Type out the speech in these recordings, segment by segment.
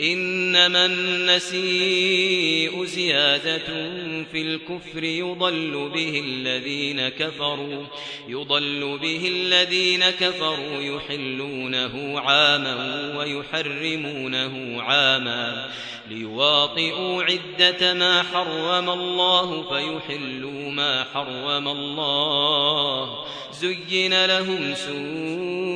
إنما النسيء زيادة في الكفر يضل به الذين كفروا يضل به الذين كفروا يحلونه عاما ويحرمونه عاما ليواطئوا عدة ما حرم الله فيحلوا ما حرم الله زين لهم سوء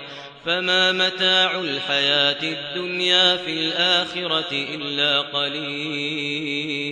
فما متاع الحياة الدنيا في الآخرة إلا قليل.